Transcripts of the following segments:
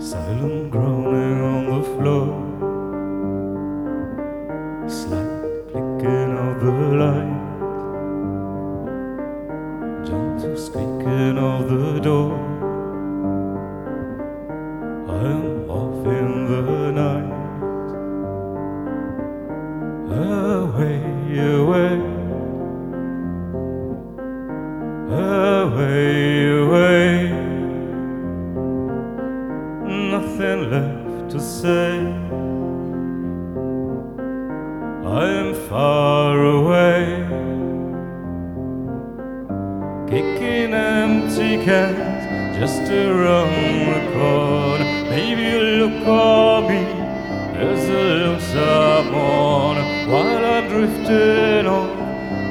Silent groaning on the floor. Slight clicking of the light. Gentle squeaking of the door. Nothing left to say. I am far away, kicking empty cans just around the corner. Maybe you'll look on me as a lonesome morning while I'm drifting on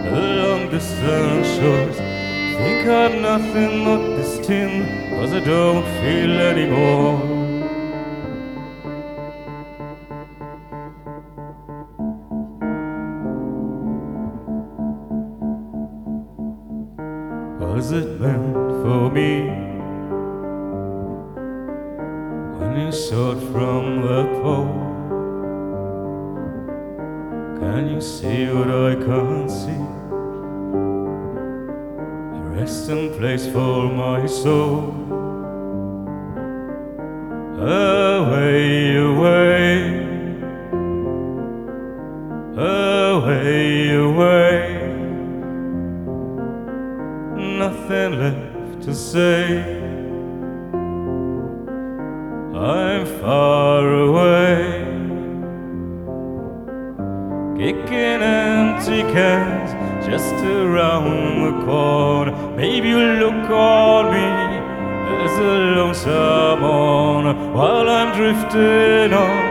along distant shores. Think I'm nothing but this tin, cause I don't feel anymore. Was it meant for me? When you saw it from the pole, can you see what I can't see? A resting place for my soul. Away, nothing left to say. I'm far away, kicking empty cans just around the corner. Maybe you'll look on me as a lonesome owner while I'm drifting on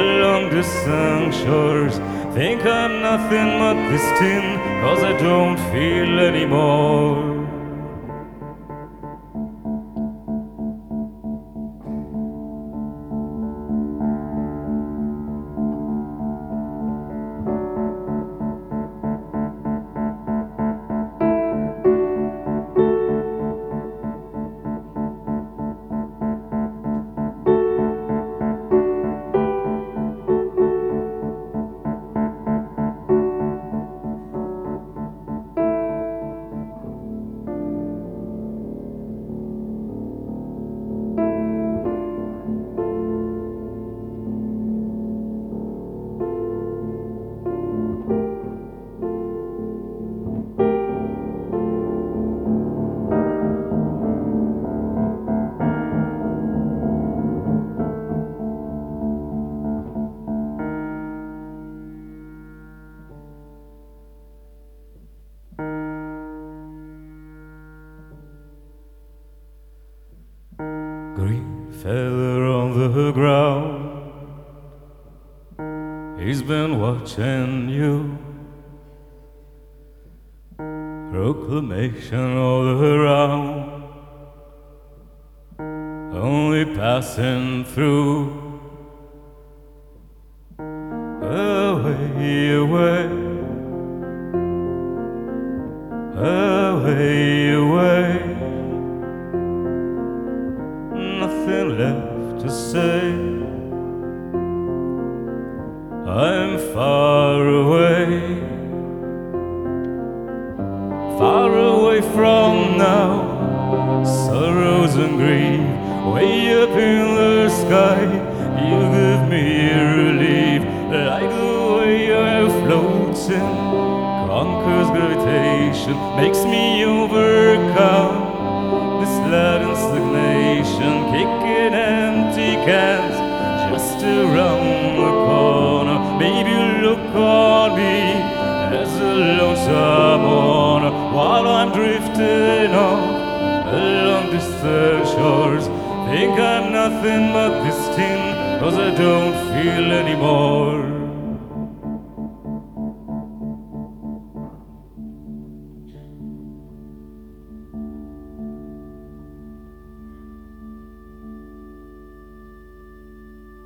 along distant shores. Think I'm nothing but this tin, cause I don't feel anymore. Green feather on the ground. He's been watching you. Proclamation all around. Only passing through. Away, away. Away, away left to say. I'm far away, far away from now. Sorrows and grief, way up in the sky. You give me relief, like the way I'm floating. Conquers gravitation, makes me overcome while I'm drifting off along distant shores. Think I'm nothing but this tin, cause I don't feel anymore.